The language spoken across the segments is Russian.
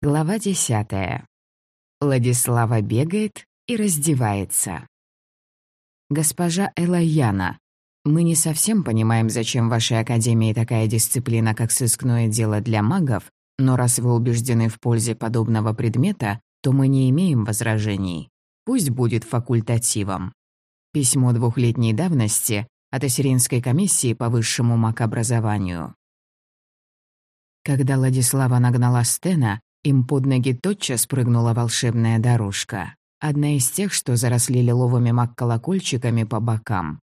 Глава десятая. Владислава бегает и раздевается. Госпожа Элайяна, мы не совсем понимаем, зачем в вашей академии такая дисциплина, как сыскное дело для магов, но раз вы убеждены в пользе подобного предмета, то мы не имеем возражений. Пусть будет факультативом. Письмо двухлетней давности от Ассиринской комиссии по высшему магобразованию. Когда Владислава нагнала Стена, им под ноги тотчас прыгнула волшебная дорожка. Одна из тех, что заросли лиловыми мак-колокольчиками по бокам.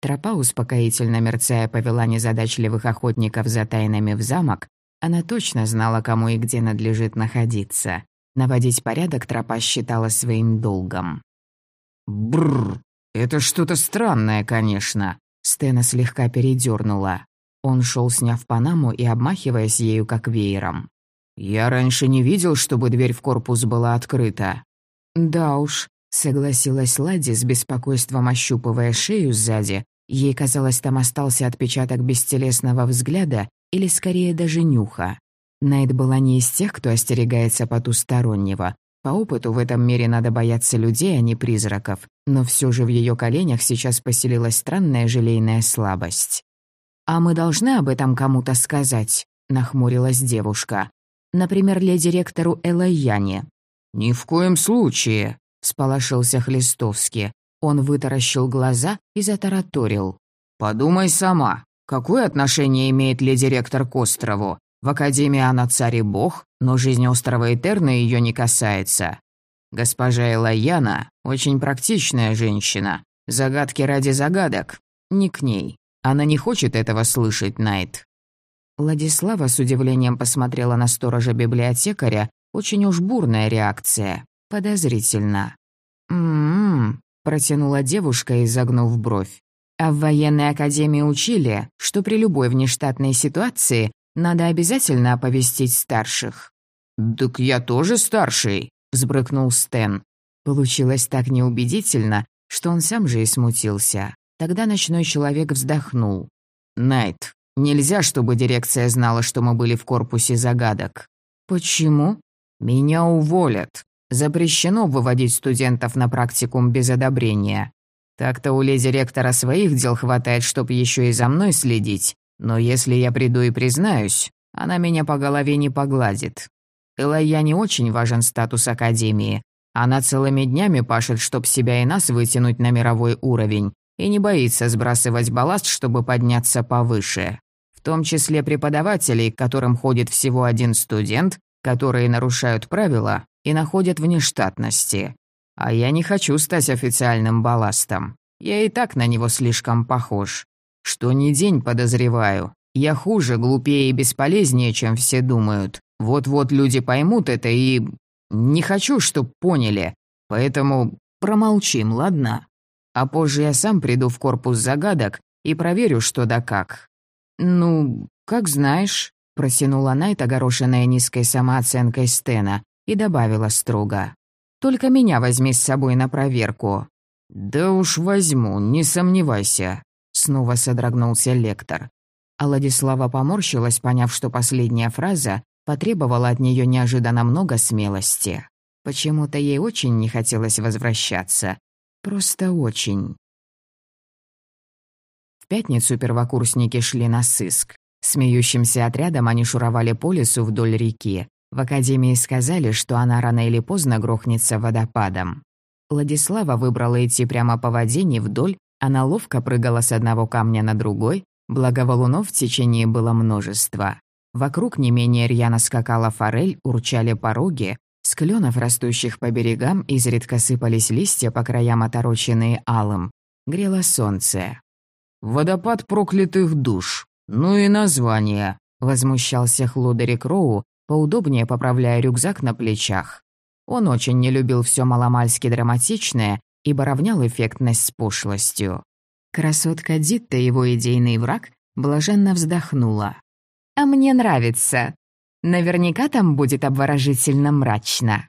Тропа, успокоительно мерцая, повела незадачливых охотников за тайнами в замок. Она точно знала, кому и где надлежит находиться. Наводить порядок тропа считала своим долгом. Бррр, это что-то странное, конечно. Стена слегка передернула. Он шел, сняв панаму и обмахиваясь ею как веером. «Я раньше не видел, чтобы дверь в корпус была открыта». «Да уж», — согласилась Лади с беспокойством ощупывая шею сзади. Ей казалось, там остался отпечаток бестелесного взгляда или скорее даже нюха. Найт была не из тех, кто остерегается потустороннего. По опыту в этом мире надо бояться людей, а не призраков. Но все же в ее коленях сейчас поселилась странная желейная слабость. «А мы должны об этом кому-то сказать?» — нахмурилась девушка. Например, леди-ректору Элайяне. «Ни в коем случае», — сполошился Хлистовский. Он вытаращил глаза и затараторил. «Подумай сама, какое отношение имеет леди-ректор к острову? В Академии она царь и бог, но жизнь острова Этерна ее не касается. Госпожа Элайяна — очень практичная женщина. Загадки ради загадок. Не к ней. Она не хочет этого слышать, Найт. Владислава с удивлением посмотрела на сторожа библиотекаря. Очень уж бурная реакция. Подозрительно. «М-м-м», протянула девушка, изогнув бровь. «А в военной академии учили, что при любой внештатной ситуации надо обязательно оповестить старших». «Так я тоже старший», — взбрыкнул Стэн. Получилось так неубедительно, что он сам же и смутился. Тогда ночной человек вздохнул. «Найт, Нельзя, чтобы дирекция знала, что мы были в корпусе загадок. Почему? Меня уволят. Запрещено выводить студентов на практикум без одобрения. Так-то у леди ректора своих дел хватает, чтоб еще и за мной следить. Но если я приду и признаюсь, она меня по голове не погладит. Элайя не очень важен статус Академии. Она целыми днями пашет, чтоб себя и нас вытянуть на мировой уровень, и не боится сбрасывать балласт, чтобы подняться повыше том числе преподавателей, к которым ходит всего один студент, которые нарушают правила и находят внештатности. А я не хочу стать официальным балластом. Я и так на него слишком похож. Что ни день подозреваю. Я хуже, глупее и бесполезнее, чем все думают. Вот-вот люди поймут это и... Не хочу, чтоб поняли. Поэтому промолчим, ладно? А позже я сам приду в корпус загадок и проверю, что да как. «Ну, как знаешь», — протянула Найт, огорошенная низкой самооценкой Стена, и добавила строго. «Только меня возьми с собой на проверку». «Да уж возьму, не сомневайся», — снова содрогнулся лектор. А Владислава поморщилась, поняв, что последняя фраза потребовала от нее неожиданно много смелости. Почему-то ей очень не хотелось возвращаться. Просто очень. В пятницу первокурсники шли на сыск. Смеющимся отрядом они шуровали по лесу вдоль реки. В академии сказали, что она рано или поздно грохнется водопадом. Владислава выбрала идти прямо по воде, не вдоль, она ловко прыгала с одного камня на другой, благо валунов в течение было множество. Вокруг не менее рьяно скакала форель, урчали пороги, с кленов, растущих по берегам, изредка сыпались листья по краям отороченные алым. Грело солнце. «Водопад проклятых душ. Ну и название», — возмущался Хлодерик Роу, поудобнее поправляя рюкзак на плечах. Он очень не любил все маломальски драматичное, ибо равнял эффектность с пошлостью. Красотка Дитта, его идейный враг, блаженно вздохнула. «А мне нравится. Наверняка там будет обворожительно мрачно».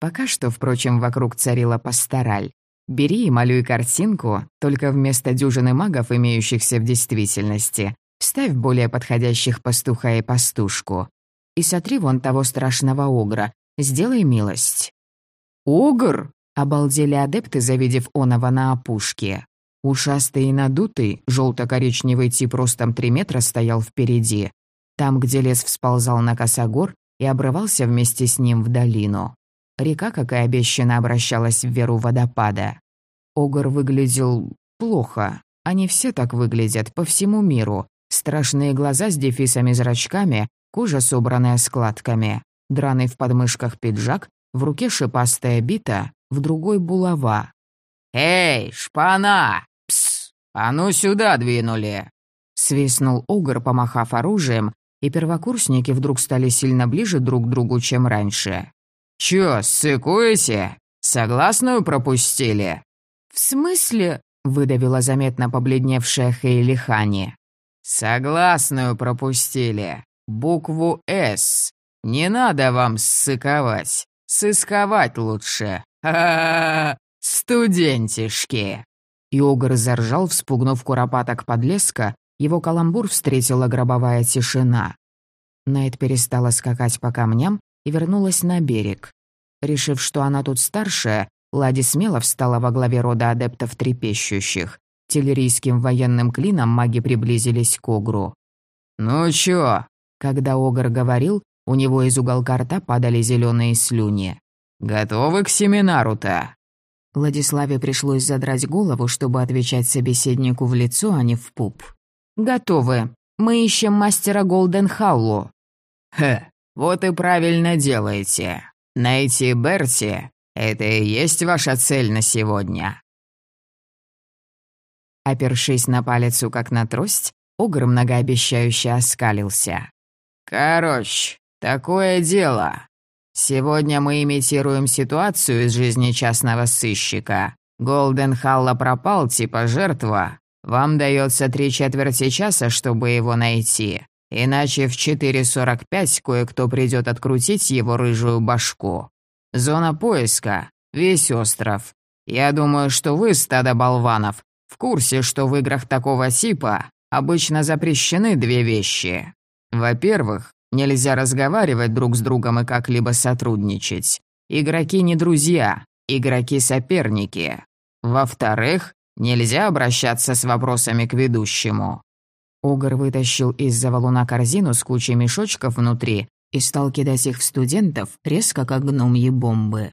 Пока что, впрочем, вокруг царила пастораль. Бери и малюй картинку, только вместо дюжины магов, имеющихся в действительности, вставь более подходящих пастуха и пастушку. и сотри вон того страшного огра. Сделай милость». «Огр?» — обалдели адепты, завидев оного на опушке. Ушастый и надутый, желто-коричневый тип ростом три метра стоял впереди. Там, где лес всползал на косогор и обрывался вместе с ним в долину. Река, как и обещано, обращалась в веру водопада. Огр выглядел плохо. Они все так выглядят по всему миру. Страшные глаза с дефисами-зрачками, кожа, собранная складками, драный в подмышках пиджак, в руке шипастая бита, в другой булава. «Эй, шпана! Пс! А ну сюда двинули!» Свистнул Огр, помахав оружием, и первокурсники вдруг стали сильно ближе друг к другу, чем раньше. «Чё, ссыкуете? Согласную пропустили?» «В смысле?» — выдавила заметно побледневшая Хейли Хани. «Согласную пропустили. Букву «С». Не надо вам ссыковать. Сысковать лучше. Ха-ха-ха! Студентишки!» Йогар заржал, вспугнув куропаток подлеска, его каламбур встретила гробовая тишина. Найт перестала скакать по камням и вернулась на берег. Решив, что она тут старшая, Лади смело встала во главе рода адептов трепещущих. Телерийским военным клином маги приблизились к Огру. «Ну чё?» Когда Огр говорил, у него из уголка рта падали зеленые слюни. «Готовы к семинару-то?» Владиславе пришлось задрать голову, чтобы отвечать собеседнику в лицо, а не в пуп. «Готовы. Мы ищем мастера Голден Халлу». «Хе, вот и правильно делаете. Найти Берти — это и есть ваша цель на сегодня». Опершись на палец, как на трость, Огр многообещающе оскалился. «Короче, такое дело. Сегодня мы имитируем ситуацию из жизни частного сыщика. Голден Халла пропал, типа жертва. Вам дается три четверти часа, чтобы его найти. Иначе в 4.45 кое-кто придет открутить его рыжую башку. Зона поиска. Весь остров. Я думаю, что вы, стадо болванов, в курсе, что в играх такого типа обычно запрещены две вещи. Во-первых, нельзя разговаривать друг с другом и как-либо сотрудничать. Игроки не друзья, игроки соперники. Во-вторых, Нельзя обращаться с вопросами к ведущему». Огр вытащил из-за валуна корзину с кучей мешочков внутри и стал кидать их в студентов резко, как гномьи бомбы.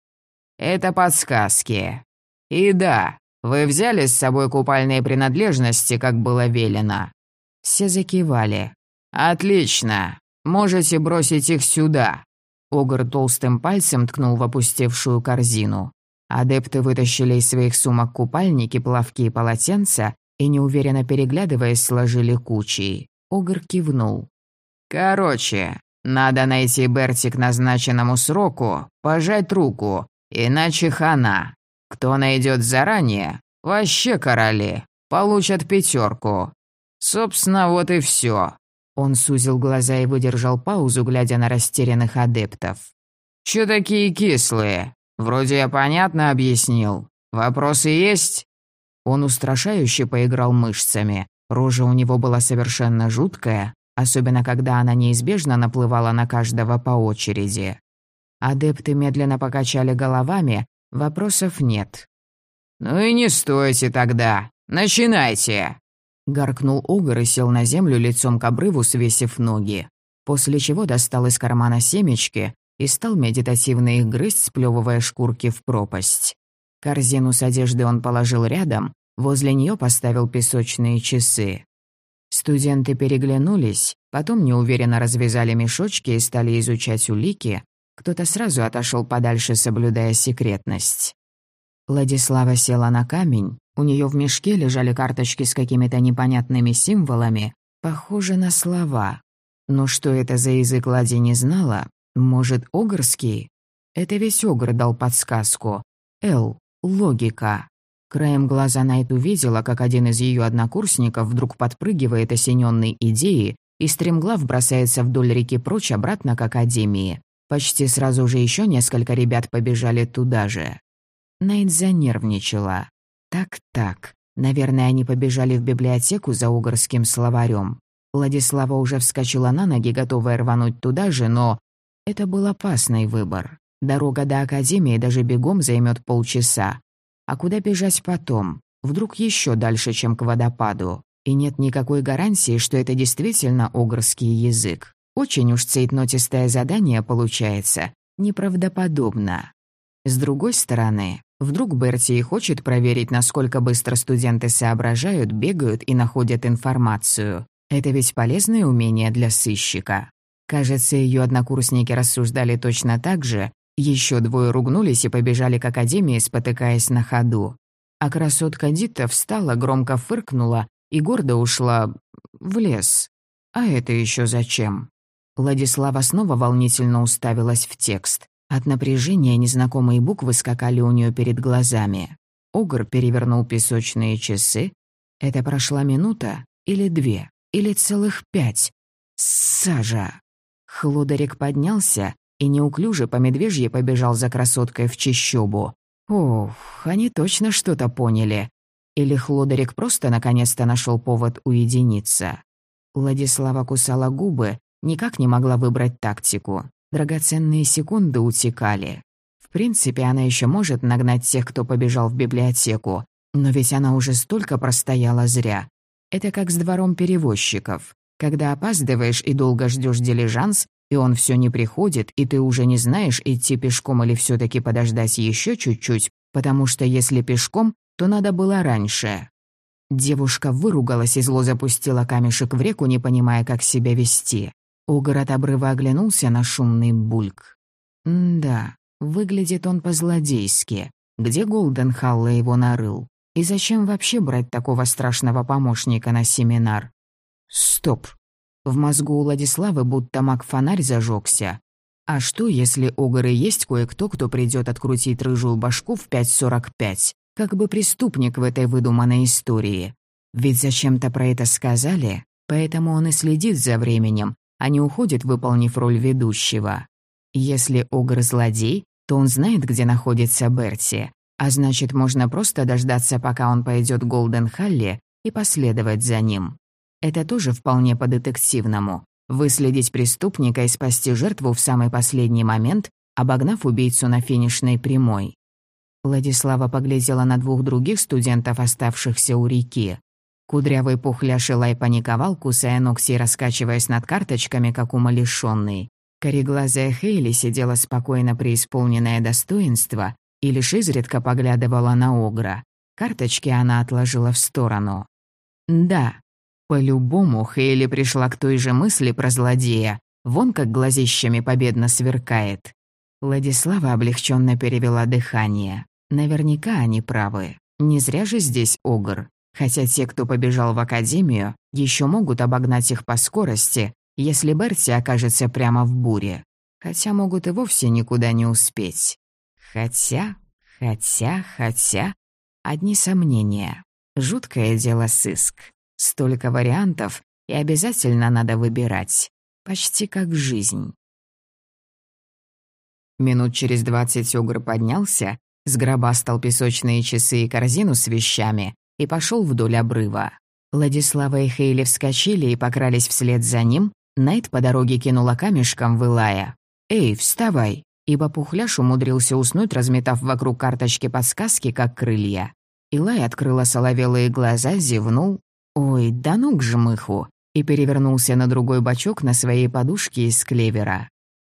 «Это подсказки. И да, вы взяли с собой купальные принадлежности, как было велено?» Все закивали. «Отлично. Можете бросить их сюда». Огр толстым пальцем ткнул в опустевшую корзину. Адепты вытащили из своих сумок купальники, плавки и полотенца и, неуверенно переглядываясь, сложили кучей. Огр кивнул. «Короче, надо найти Берти к назначенному сроку, пожать руку, иначе хана. Кто найдет заранее, вообще короли, получат пятерку. Собственно, вот и все. Он сузил глаза и выдержал паузу, глядя на растерянных адептов. «Чё такие кислые? Вроде я понятно объяснил. Вопросы есть?» Он устрашающе поиграл мышцами. Рожа у него была совершенно жуткая, особенно когда она неизбежно наплывала на каждого по очереди. Адепты медленно покачали головами, вопросов нет. «Ну и не стойте тогда. Начинайте!» Гаркнул Огр и сел на землю лицом к обрыву, свесив ноги. После чего достал из кармана семечки, и стал медитативно их грызть, сплёвывая шкурки в пропасть. Корзину с одеждой он положил рядом, возле нее поставил песочные часы. Студенты переглянулись, потом неуверенно развязали мешочки и стали изучать улики. Кто-то сразу отошел подальше, соблюдая секретность. Владислава села на камень, у нее в мешке лежали карточки с какими-то непонятными символами, похожи на слова. Но что это за язык Лади не знала, может, Огрский? Это весь Огр дал подсказку. Л. Логика. Краем глаза Найт увидела, как один из ее однокурсников вдруг подпрыгивает осененной идеей и стремглав бросается вдоль реки прочь обратно к академии. Почти сразу же еще несколько ребят побежали туда же. Найт занервничала. Так-так. Наверное, они побежали в библиотеку за угорским словарем. Владислава уже вскочила на ноги, готовая рвануть туда же, но... Это был опасный выбор. Дорога до Академии даже бегом займет полчаса. А куда бежать потом? Вдруг еще дальше, чем к водопаду? И нет никакой гарантии, что это действительно огрский язык. Очень уж цейтнотистое задание получается. Неправдоподобно. С другой стороны, вдруг Берти и хочет проверить, насколько быстро студенты соображают, бегают и находят информацию. Это ведь полезное умение для сыщика. Кажется, ее однокурсники рассуждали точно так же. Еще двое ругнулись и побежали к академии, спотыкаясь на ходу. А красотка Дита встала, громко фыркнула и гордо ушла в лес. А это еще зачем? Владислава снова волнительно уставилась в текст. От напряжения незнакомые буквы скакали у нее перед глазами. Огр перевернул песочные часы. Это прошла минута или две или целых пять. Сажа. Хлодарик поднялся и неуклюже по медвежье побежал за красоткой в чищобу. Ох, они точно что-то поняли. Или Хлодарик просто наконец-то нашел повод уединиться. Владислава кусала губы, никак не могла выбрать тактику. Драгоценные секунды утекали. В принципе, она еще может нагнать тех, кто побежал в библиотеку, но ведь она уже столько простояла зря. Это как с двором перевозчиков. Когда опаздываешь и долго ждешь дилижанс, и он все не приходит, и ты уже не знаешь, идти пешком или все таки подождать еще чуть-чуть, потому что если пешком, то надо было раньше. Девушка выругалась и зло запустила камешек в реку, не понимая, как себя вести. Огр от обрыва оглянулся на шумный бульк. да, выглядит он по-злодейски. Где Голден Халла его нарыл? И зачем вообще брать такого страшного помощника на семинар? Стоп. В мозгу у Владиславы будто маг-фонарь зажегся. А что, если у горы есть кое-кто, кто придет открутить рыжую башку в 5.45? Как бы преступник в этой выдуманной истории. Ведь зачем-то про это сказали, поэтому он и следит за временем, а не уходит, выполнив роль ведущего. Если Огр злодей, то он знает, где находится Берти, а значит, можно просто дождаться, пока он пойдет к Голден Халли и последовать за ним. Это тоже вполне по-детективному. Выследить преступника и спасти жертву в самый последний момент, обогнав убийцу на финишной прямой. Владислава поглядела на двух других студентов, оставшихся у реки. Кудрявый пухляш Илай паниковал, кусая ногти раскачиваясь над карточками, как умалишённый. Кореглазая Хейли сидела спокойно преисполненное достоинство и лишь изредка поглядывала на Огра. Карточки она отложила в сторону. Да, по-любому Хейли пришла к той же мысли про злодея. Вон как глазищами победно сверкает. Владислава облегченно перевела дыхание. Наверняка они правы. Не зря же здесь Огр. Хотя те, кто побежал в академию, еще могут обогнать их по скорости, если Берти окажется прямо в буре. Хотя могут и вовсе никуда не успеть. Хотя, хотя, хотя... Одни сомнения. Жуткое дело сыск. Столько вариантов, и обязательно надо выбирать. Почти как жизнь. Минут через двадцать Огр поднялся, сгробастал песочные часы и корзину с вещами и пошел вдоль обрыва. Владислава и Хейли вскочили и покрались вслед за ним. Найт по дороге кинула камешком, вылая. «Эй, вставай!» ибо Пухляш умудрился уснуть, разметав вокруг карточки подсказки, как крылья. Илай открыла соловелые глаза, зевнул. «Ой, да ну к жмыху!» и перевернулся на другой бочок на своей подушке из клевера.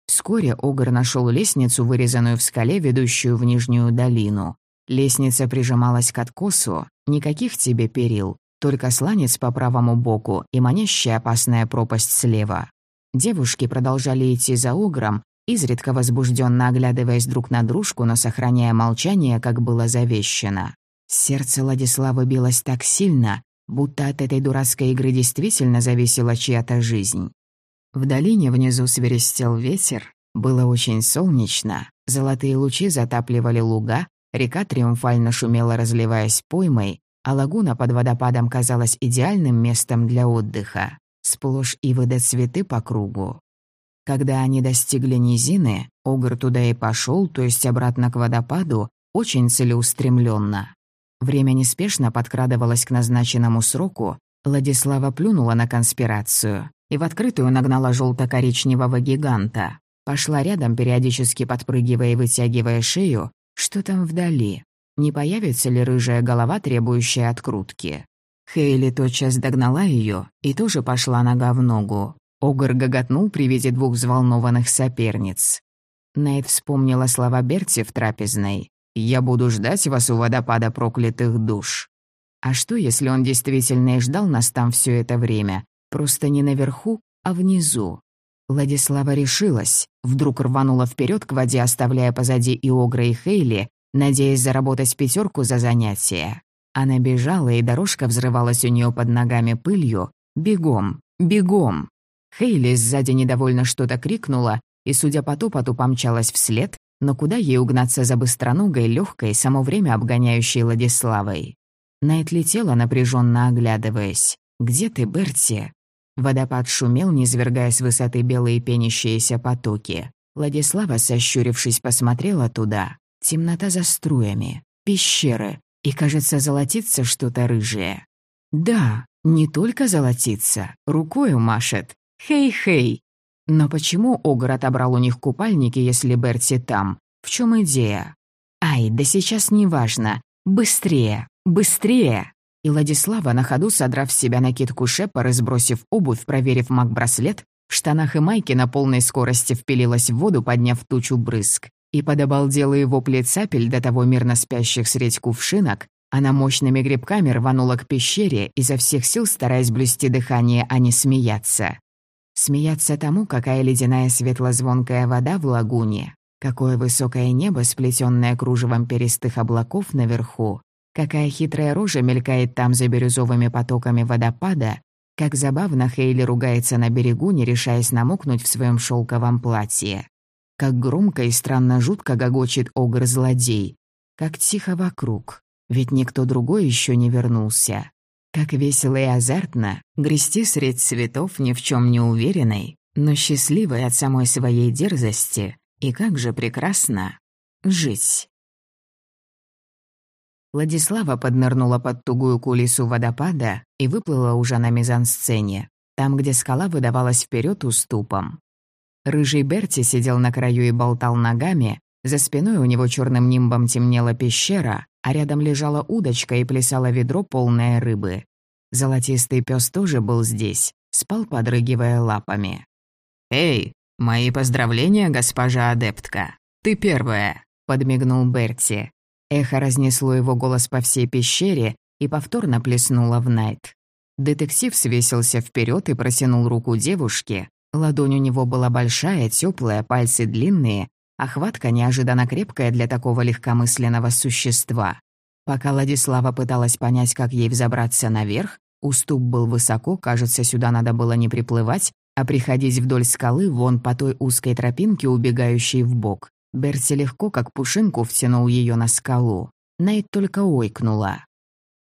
Вскоре Огр нашел лестницу, вырезанную в скале, ведущую в Нижнюю долину. Лестница прижималась к откосу, никаких тебе перил, только сланец по правому боку и манящая опасная пропасть слева. Девушки продолжали идти за Огром, изредка возбужденно оглядываясь друг на дружку, но сохраняя молчание, как было завещено. Сердце Владислава билось так сильно, будто от этой дурацкой игры действительно зависела чья-то жизнь. В долине внизу свиристел ветер, было очень солнечно, золотые лучи затапливали луга, река триумфально шумела, разливаясь поймой, а лагуна под водопадом казалась идеальным местом для отдыха. Сплошь ивы да цветы по кругу. Когда они достигли низины, Огр туда и пошел, то есть обратно к водопаду, очень целеустремленно. Время неспешно подкрадывалось к назначенному сроку, Владислава плюнула на конспирацию и в открытую нагнала желто-коричневого гиганта. Пошла рядом, периодически подпрыгивая и вытягивая шею. Что там вдали? Не появится ли рыжая голова, требующая открутки? Хейли тотчас догнала ее и тоже пошла нога в ногу. Огр гоготнул при виде двух взволнованных соперниц. Найт вспомнила слова Берти в трапезной. «Я буду ждать вас у водопада проклятых душ». А что, если он действительно и ждал нас там все это время? Просто не наверху, а внизу. Владислава решилась, вдруг рванула вперед к воде, оставляя позади и Огра, и Хейли, надеясь заработать пятерку за занятие. Она бежала, и дорожка взрывалась у нее под ногами пылью. «Бегом! Бегом!» Хейли сзади недовольно что-то крикнула, и, судя по топоту, помчалась вслед, но куда ей угнаться за быстроногой, легкой, само время обгоняющей Владиславой? Найт летела, напряженно оглядываясь. «Где ты, Берти?» Водопад шумел, низвергая с высоты белые пенящиеся потоки. Владислава, сощурившись, посмотрела туда. Темнота за струями, пещеры, и, кажется, золотится что-то рыжее. Да, не только золотится, рукою машет. Хей-хей. Но почему Огр отобрал у них купальники, если Берти там? В чем идея? Ай, да сейчас не важно. Быстрее, быстрее. И Владислава, на ходу содрав с себя накидку шепор и сбросив обувь, проверив маг-браслет, в штанах и майке на полной скорости впилилась в воду, подняв тучу брызг. И под обалделые вопли цапель до того мирно спящих средь кувшинок, она мощными грибками рванула к пещере, изо всех сил стараясь блюсти дыхание, а не смеяться. Смеяться тому, какая ледяная светло-звонкая вода в лагуне, какое высокое небо, сплетенное кружевом перистых облаков наверху, какая хитрая рожа мелькает там за бирюзовыми потоками водопада, как забавно Хейли ругается на берегу, не решаясь намокнуть в своем шелковом платье. Как громко и странно жутко гогочет огр-злодей. Как тихо вокруг, ведь никто другой еще не вернулся. Как весело и азартно грести средь цветов ни в чем не уверенной, но счастливой от самой своей дерзости, и как же прекрасно жить. Владислава поднырнула под тугую кулису водопада и выплыла уже на мизансцене, там, где скала выдавалась вперед уступом. Рыжий Берти сидел на краю и болтал ногами, за спиной у него черным нимбом темнела пещера, а рядом лежала удочка и плясало ведро, полное рыбы. Золотистый пес тоже был здесь, спал, подрыгивая лапами. «Эй, мои поздравления, госпожа адептка! Ты первая!» — подмигнул Берти. Эхо разнесло его голос по всей пещере и повторно плеснуло в Найт. Детектив свесился вперед и протянул руку девушке, Ладонь у него была большая, теплая, пальцы длинные, а хватка неожиданно крепкая для такого легкомысленного существа. Пока Ладислава пыталась понять, как ей взобраться наверх, уступ был высоко, кажется, сюда надо было не приплывать, а приходить вдоль скалы вон по той узкой тропинке, убегающей в бок. Берти легко, как пушинку, втянул ее на скалу. Найт только ойкнула.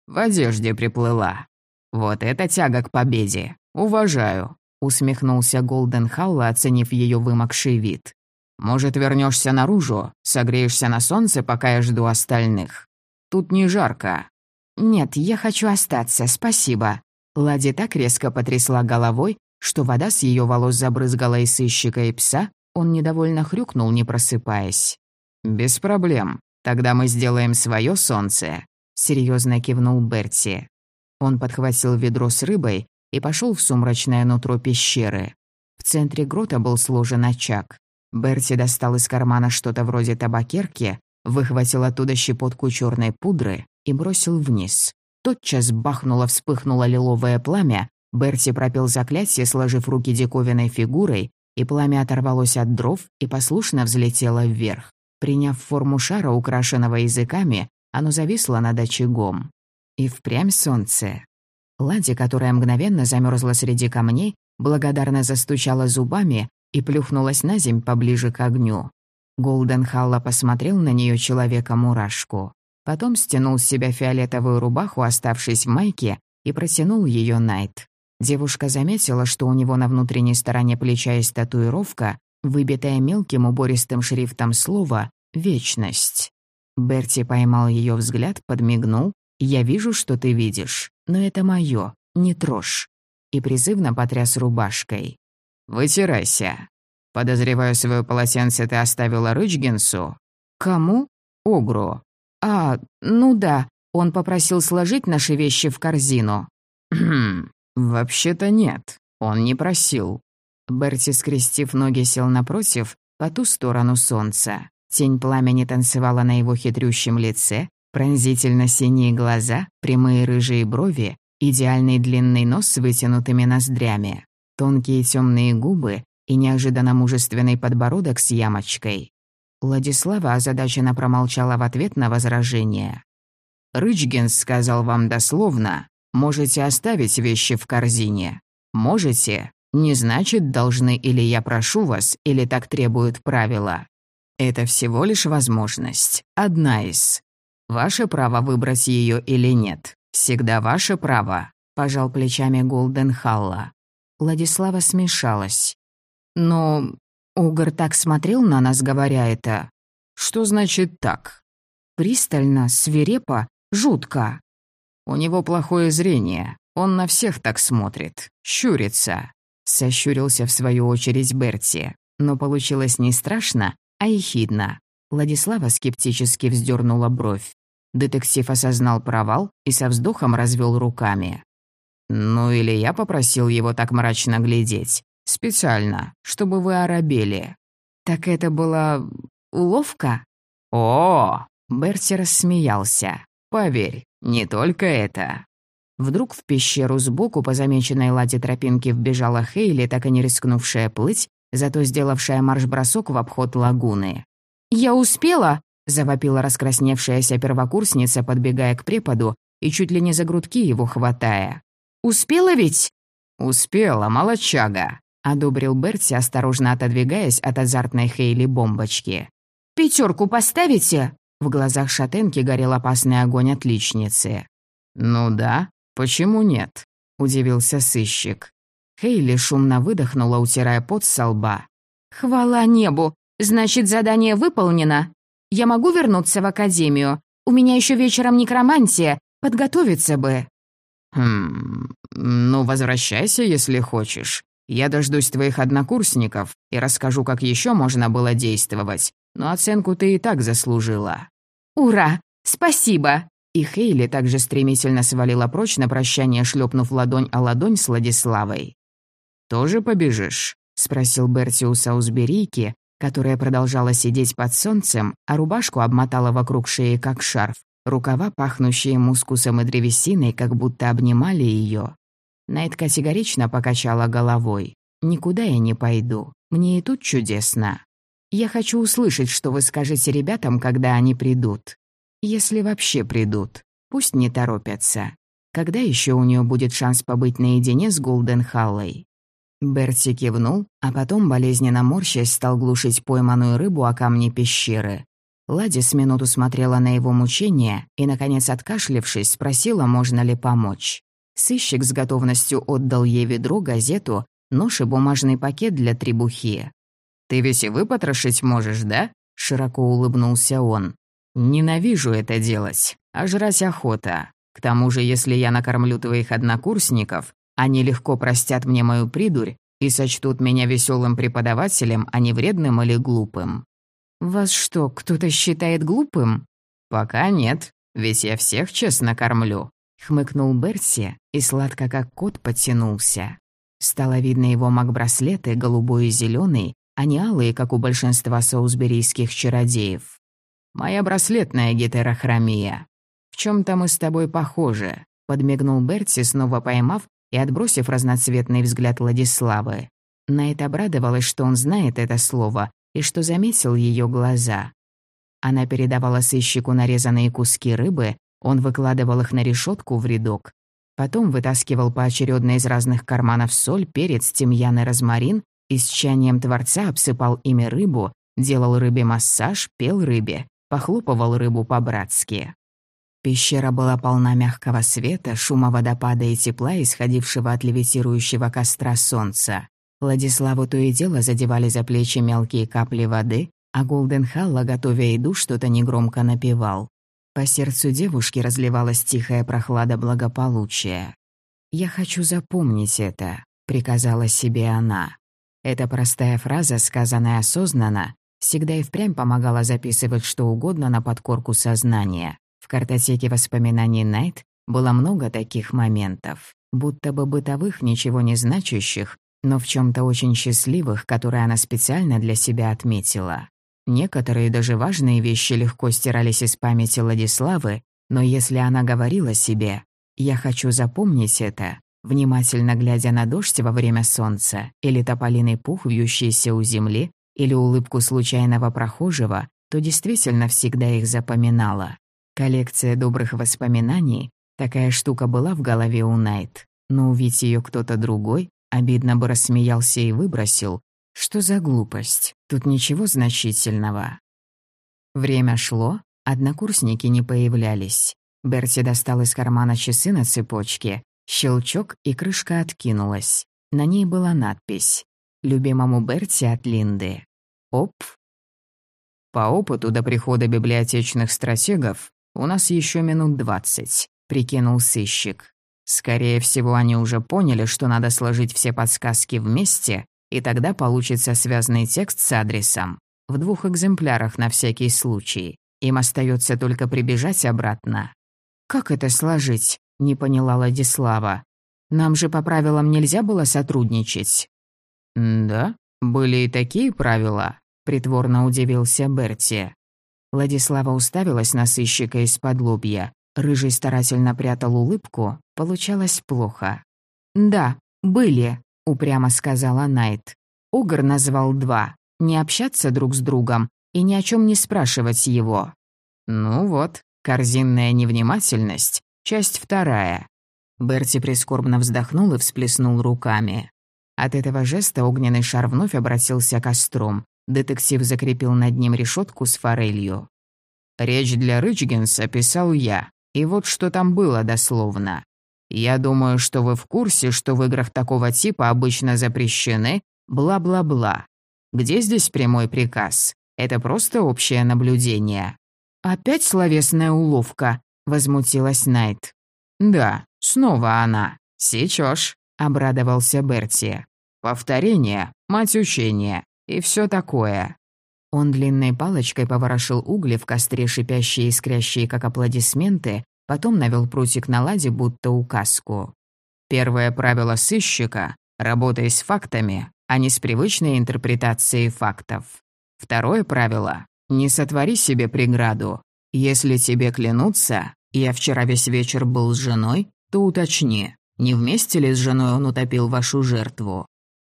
«В одежде приплыла. Вот это тяга к победе. Уважаю. Усмехнулся Голден Халла, оценив ее вымокший вид. «Может, вернешься наружу, согреешься на солнце, пока я жду остальных? Тут не жарко». «Нет, я хочу остаться, спасибо». Лади так резко потрясла головой, что вода с ее волос забрызгала и сыщика, и пса, он недовольно хрюкнул, не просыпаясь. «Без проблем. Тогда мы сделаем свое солнце», — серьезно кивнул Берти. Он подхватил ведро с рыбой и пошел в сумрачное нутро пещеры. В центре грота был сложен очаг. Берти достал из кармана что-то вроде табакерки, выхватил оттуда щепотку черной пудры и бросил вниз. Тотчас бахнуло-вспыхнуло лиловое пламя, Берти пропел заклятие, сложив руки диковинной фигурой, и пламя оторвалось от дров и послушно взлетело вверх. Приняв форму шара, украшенного языками, оно зависло над очагом. И впрямь солнце. Лади, которая мгновенно замерзла среди камней, благодарно застучала зубами и плюхнулась на земь поближе к огню. Голден Халла посмотрел на нее человека-мурашку. Потом стянул с себя фиолетовую рубаху, оставшись в майке, и протянул ее Найт. Девушка заметила, что у него на внутренней стороне плеча есть татуировка, выбитая мелким убористым шрифтом слова «Вечность». Берти поймал ее взгляд, подмигнул. «Я вижу, что ты видишь. Но это моё, «Не трожь», и призывно потряс рубашкой. «Вытирайся. Подозреваю, свое полотенце ты оставила Рычгенсу?» «Кому?» «Огру». «А, ну да, он попросил сложить наши вещи в корзину». «Хм, вообще-то нет, он не просил». Берти, скрестив ноги, сел напротив, по ту сторону солнца. Тень пламени танцевала на его хитрющем лице, пронзительно синие глаза, прямые рыжие брови, идеальный длинный нос с вытянутыми ноздрями, тонкие темные губы и неожиданно мужественный подбородок с ямочкой. Владислава озадаченно промолчала в ответ на возражение. «Рычгенс сказал вам дословно, можете оставить вещи в корзине. Можете, не значит должны или я прошу вас, или так требуют правила. Это всего лишь возможность, одна из. Ваше право выбрать ее или нет. Всегда ваше право», — пожал плечами Голден Халла. Владислава смешалась. «Но Угор так смотрел на нас, говоря это». «Что значит так?» «Пристально, свирепо, жутко». «У него плохое зрение. Он на всех так смотрит. Щурится». Сощурился в свою очередь Берти. Но получилось не страшно, а ехидно. Владислава скептически вздернула бровь. Детектив осознал провал и со вздохом развел руками. «Ну или я попросил его так мрачно глядеть. Специально, чтобы вы оробели». «Так это была... уловка?» «О!» — Берти рассмеялся. «Поверь, не только это». Вдруг в пещеру сбоку по замеченной ладе тропинки вбежала Хейли, так и не рискнувшая плыть, зато сделавшая марш-бросок в обход лагуны. «Я успела?» — завопила раскрасневшаяся первокурсница, подбегая к преподу и чуть ли не за грудки его хватая. «Успела ведь?» «Успела, молочага», — одобрил Берти, осторожно отодвигаясь от азартной Хейли бомбочки. «Пятерку поставите?» В глазах шатенки горел опасный огонь отличницы. «Ну да, почему нет?» — удивился сыщик. Хейли шумно выдохнула, утирая пот со лба. «Хвала небу! Значит, задание выполнено. Я могу вернуться в академию? У меня еще вечером некромантия. Подготовиться бы». «Хм... Ну, возвращайся, если хочешь. Я дождусь твоих однокурсников и расскажу, как еще можно было действовать. Но оценку ты и так заслужила». «Ура! Спасибо!» И Хейли также стремительно свалила прочь на прощание, шлепнув ладонь о ладонь с Владиславой. «Тоже побежишь?» — спросил Берти у которая продолжала сидеть под солнцем, а рубашку обмотала вокруг шеи как шарф, рукава, пахнущие мускусом и древесиной, как будто обнимали ее. Найт категорично покачала головой. «Никуда я не пойду. Мне и тут чудесно. Я хочу услышать, что вы скажете ребятам, когда они придут. Если вообще придут. Пусть не торопятся. Когда еще у нее будет шанс побыть наедине с Голден Халлой? Берти кивнул, а потом, болезненно морщась, стал глушить пойманную рыбу о камни пещеры. Лади с минуту смотрела на его мучения и, наконец, откашлившись, спросила, можно ли помочь. Сыщик с готовностью отдал ей ведро, газету, нож и бумажный пакет для требухи. «Ты ведь и выпотрошить можешь, да?» — широко улыбнулся он. «Ненавижу это делать, а жрать охота. К тому же, если я накормлю твоих однокурсников, они легко простят мне мою придурь и сочтут меня веселым преподавателем, а не вредным или глупым. Вас что, кто-то считает глупым? Пока нет, ведь я всех честно кормлю. Хмыкнул Берси и сладко как кот подтянулся. Стало видно его маг-браслеты, голубой и зеленый, а не алые, как у большинства соусберийских чародеев. «Моя браслетная гетерохромия. В чем то мы с тобой похожи», — подмигнул Берти, снова поймав и отбросив разноцветный взгляд Владиславы. Найт обрадовалась, что он знает это слово и что заметил ее глаза. Она передавала сыщику нарезанные куски рыбы, он выкладывал их на решетку в рядок. Потом вытаскивал поочередно из разных карманов соль, перец, тимьян и розмарин и с чанием Творца обсыпал ими рыбу, делал рыбе массаж, пел рыбе, похлопывал рыбу по-братски. Пещера была полна мягкого света, шума водопада и тепла, исходившего от левитирующего костра солнца. Владиславу то и дело задевали за плечи мелкие капли воды, а Голденхалла, готовя еду, что-то негромко напевал. По сердцу девушки разливалась тихая прохлада благополучия. «Я хочу запомнить это», — приказала себе она. Эта простая фраза, сказанная осознанно, всегда и впрямь помогала записывать что угодно на подкорку сознания. В картотеке воспоминаний Найт было много таких моментов, будто бы бытовых, ничего не значащих, но в чем то очень счастливых, которые она специально для себя отметила. Некоторые даже важные вещи легко стирались из памяти Владиславы, но если она говорила себе «я хочу запомнить это», внимательно глядя на дождь во время солнца, или тополиный пух, вьющийся у земли, или улыбку случайного прохожего, то действительно всегда их запоминала. Коллекция добрых воспоминаний, такая штука была в голове у Найт, но увидеть ее кто-то другой, обидно бы рассмеялся и выбросил. Что за глупость? Тут ничего значительного. Время шло, однокурсники не появлялись. Берти достал из кармана часы на цепочке, щелчок и крышка откинулась. На ней была надпись «Любимому Берти от Линды». Оп. По опыту до прихода библиотечных стратегов у нас еще минут двадцать, прикинул сыщик. Скорее всего, они уже поняли, что надо сложить все подсказки вместе, и тогда получится связанный текст с адресом. В двух экземплярах на всякий случай. Им остается только прибежать обратно. «Как это сложить?» — не поняла Ладислава. «Нам же по правилам нельзя было сотрудничать». «Да, были и такие правила», — притворно удивился Берти. Владислава уставилась на сыщика из-под лобья. Рыжий старательно прятал улыбку, получалось плохо. «Да, были», — упрямо сказала Найт. Угор назвал два. Не общаться друг с другом и ни о чем не спрашивать его. «Ну вот, корзинная невнимательность, часть вторая». Берти прискорбно вздохнул и всплеснул руками. От этого жеста огненный шар вновь обратился костром. Детектив закрепил над ним решетку с форелью. «Речь для Рычгенса писал я, и вот что там было дословно. Я думаю, что вы в курсе, что в играх такого типа обычно запрещены бла-бла-бла. Где здесь прямой приказ? Это просто общее наблюдение». «Опять словесная уловка», — возмутилась Найт. «Да, снова она. Сечёшь», — обрадовался Берти. «Повторение, мать учения и все такое». Он длинной палочкой поворошил угли в костре, шипящие и искрящие, как аплодисменты, потом навел прутик на ладе, будто указку. «Первое правило сыщика — работай с фактами, а не с привычной интерпретацией фактов. Второе правило — не сотвори себе преграду. Если тебе клянутся, я вчера весь вечер был с женой, то уточни, не вместе ли с женой он утопил вашу жертву.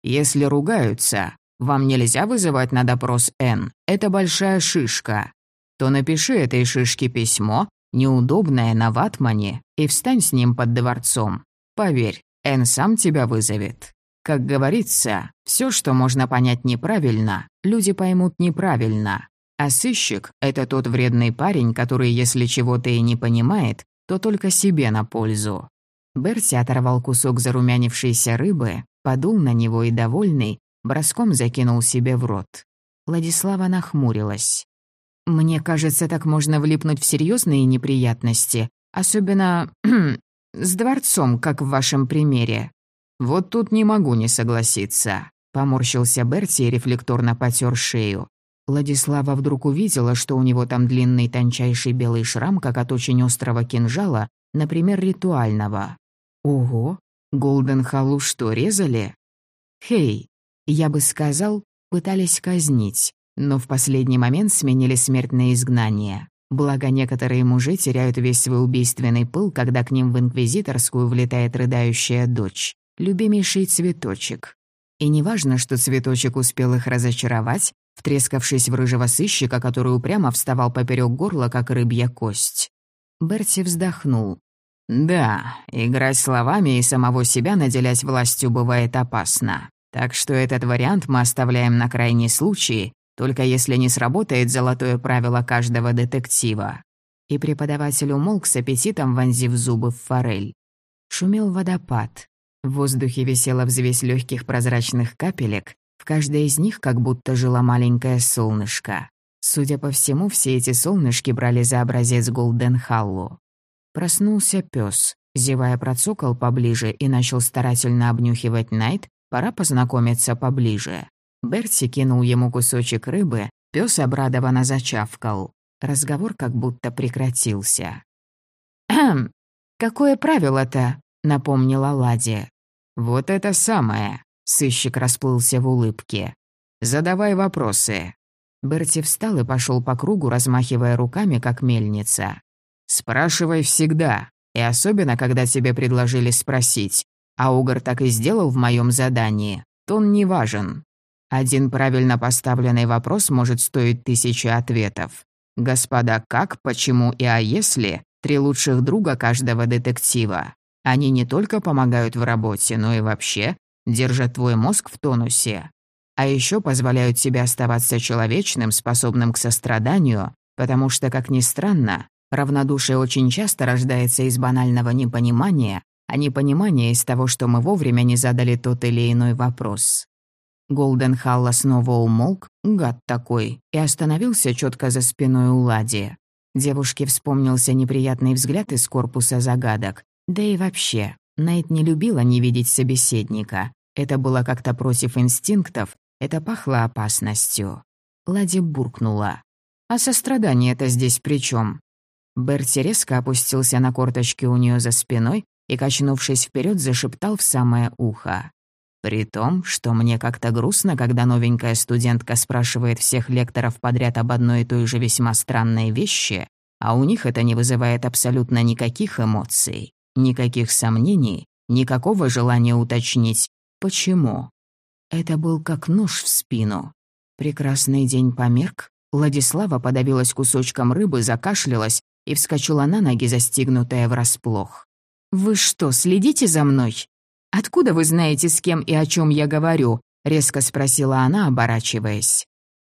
Если ругаются, вам нельзя вызывать на допрос Н, это большая шишка. То напиши этой шишке письмо, неудобное на ватмане, и встань с ним под дворцом. Поверь, Н сам тебя вызовет. Как говорится, все, что можно понять неправильно, люди поймут неправильно. А сыщик — это тот вредный парень, который, если чего-то и не понимает, то только себе на пользу. Берти оторвал кусок зарумянившейся рыбы, подул на него и, довольный, броском закинул себе в рот. Владислава нахмурилась. «Мне кажется, так можно влипнуть в серьезные неприятности, особенно с дворцом, как в вашем примере». «Вот тут не могу не согласиться», — поморщился Берти и рефлекторно потер шею. Владислава вдруг увидела, что у него там длинный тончайший белый шрам, как от очень острого кинжала, например, ритуального. Ого, Голден Халу что, резали? Хей, я бы сказал, пытались казнить, но в последний момент сменили смерть на изгнание. Благо, некоторые мужи теряют весь свой убийственный пыл, когда к ним в инквизиторскую влетает рыдающая дочь, любимейший цветочек. И неважно, что цветочек успел их разочаровать, втрескавшись в рыжего сыщика, который упрямо вставал поперек горла, как рыбья кость. Берти вздохнул. «Да, играть словами и самого себя наделять властью бывает опасно. Так что этот вариант мы оставляем на крайний случай, только если не сработает золотое правило каждого детектива». И преподаватель умолк с аппетитом, вонзив зубы в форель. Шумел водопад. В воздухе висела взвесь легких прозрачных капелек, в каждой из них как будто жило маленькое солнышко. Судя по всему, все эти солнышки брали за образец Голден Халлу. Проснулся пес. Зевая процокал поближе и начал старательно обнюхивать Найт, пора познакомиться поближе. Берти кинул ему кусочек рыбы, пес обрадованно зачавкал. Разговор как будто прекратился. «Хм, какое правило-то?» — напомнила Лади. «Вот это самое!» — сыщик расплылся в улыбке. «Задавай вопросы». Берти встал и пошел по кругу, размахивая руками, как мельница. «Спрашивай всегда, и особенно, когда тебе предложили спросить. А Угор так и сделал в моем задании. Тон не важен. Один правильно поставленный вопрос может стоить тысячи ответов. Господа, как, почему и а если — три лучших друга каждого детектива. Они не только помогают в работе, но и вообще держат твой мозг в тонусе. А еще позволяют себе оставаться человечным, способным к состраданию, потому что, как ни странно, равнодушие очень часто рождается из банального непонимания, а непонимание из того, что мы вовремя не задали тот или иной вопрос. Голден Халла снова умолк, гад такой, и остановился четко за спиной у Лади. Девушке вспомнился неприятный взгляд из корпуса загадок. Да и вообще, Найт не любила не видеть собеседника. Это было как-то против инстинктов, это пахло опасностью. Лади буркнула. «А сострадание-то здесь при чем? Берти резко опустился на корточки у нее за спиной и, качнувшись вперед, зашептал в самое ухо. При том, что мне как-то грустно, когда новенькая студентка спрашивает всех лекторов подряд об одной и той же весьма странной вещи, а у них это не вызывает абсолютно никаких эмоций, никаких сомнений, никакого желания уточнить, почему. Это был как нож в спину. Прекрасный день померк, Владислава подавилась кусочком рыбы, закашлялась и вскочила на ноги, застигнутая врасплох. «Вы что, следите за мной?» «Откуда вы знаете, с кем и о чем я говорю?» — резко спросила она, оборачиваясь.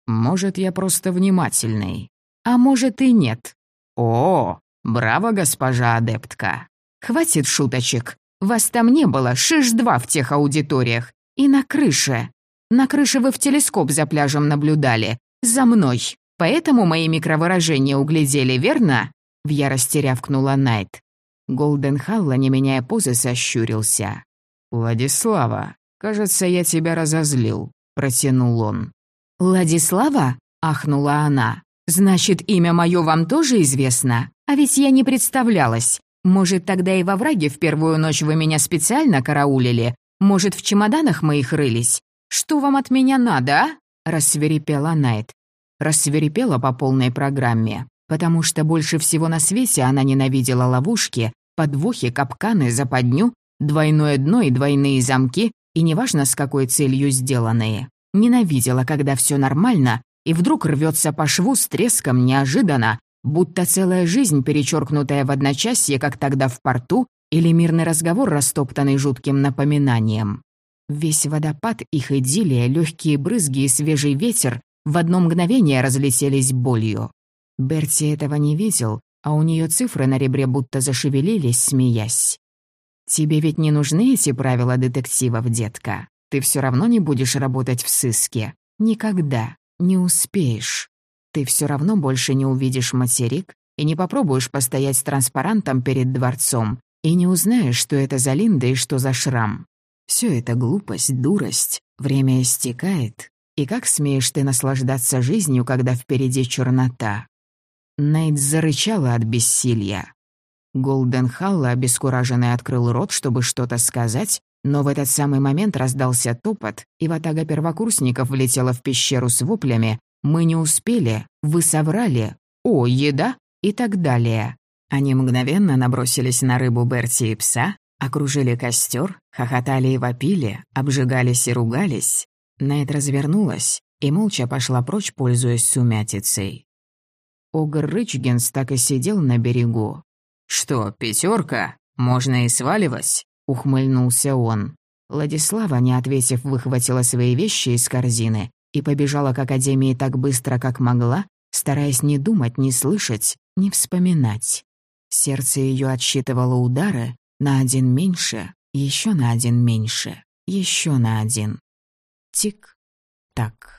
«Может, я просто внимательный. А может и нет». «О, браво, госпожа адептка!» «Хватит шуточек. Вас там не было, шиш-два в тех аудиториях. И на крыше. На крыше вы в телескоп за пляжем наблюдали. За мной. Поэтому мои микровыражения углядели, верно?» В ярости рявкнула Найт. Голден Халла, не меняя позы, сощурился. «Владислава, кажется, я тебя разозлил», — протянул он. «Владислава?» — ахнула она. «Значит, имя мое вам тоже известно? А ведь я не представлялась. Может, тогда и во враге в первую ночь вы меня специально караулили? Может, в чемоданах моих рылись? Что вам от меня надо, а?» — рассверепела Найт. Рассверепела по полной программе, потому что больше всего на свете она ненавидела ловушки, подвохи, капканы, западню Двойное дно и двойные замки, и неважно, с какой целью сделанные. Ненавидела, когда все нормально, и вдруг рвется по шву с треском неожиданно, будто целая жизнь, перечеркнутая в одночасье, как тогда в порту, или мирный разговор, растоптанный жутким напоминанием. Весь водопад, их идиллия, легкие брызги и свежий ветер в одно мгновение разлетелись болью. Берти этого не видел, а у нее цифры на ребре будто зашевелились, смеясь. «Тебе ведь не нужны эти правила детективов, детка. Ты все равно не будешь работать в сыске. Никогда. Не успеешь. Ты все равно больше не увидишь материк и не попробуешь постоять с транспарантом перед дворцом и не узнаешь, что это за Линда и что за шрам. Все это глупость, дурость. Время истекает. И как смеешь ты наслаждаться жизнью, когда впереди чернота?» Найт зарычала от бессилия. Голден Халла, обескураженный, открыл рот, чтобы что-то сказать, но в этот самый момент раздался топот, и ватага первокурсников влетела в пещеру с воплями «Мы не успели», «Вы соврали», «О, еда» и так далее. Они мгновенно набросились на рыбу Берти и пса, окружили костер, хохотали и вопили, обжигались и ругались. Найт развернулась и молча пошла прочь, пользуясь сумятицей. Огр Ричгенс так и сидел на берегу, «Что, пятерка? Можно и сваливать?» — ухмыльнулся он. Владислава, не ответив, выхватила свои вещи из корзины и побежала к академии так быстро, как могла, стараясь не думать, не слышать, не вспоминать. Сердце ее отсчитывало удары на один меньше, еще на один меньше, еще на один. Тик-так.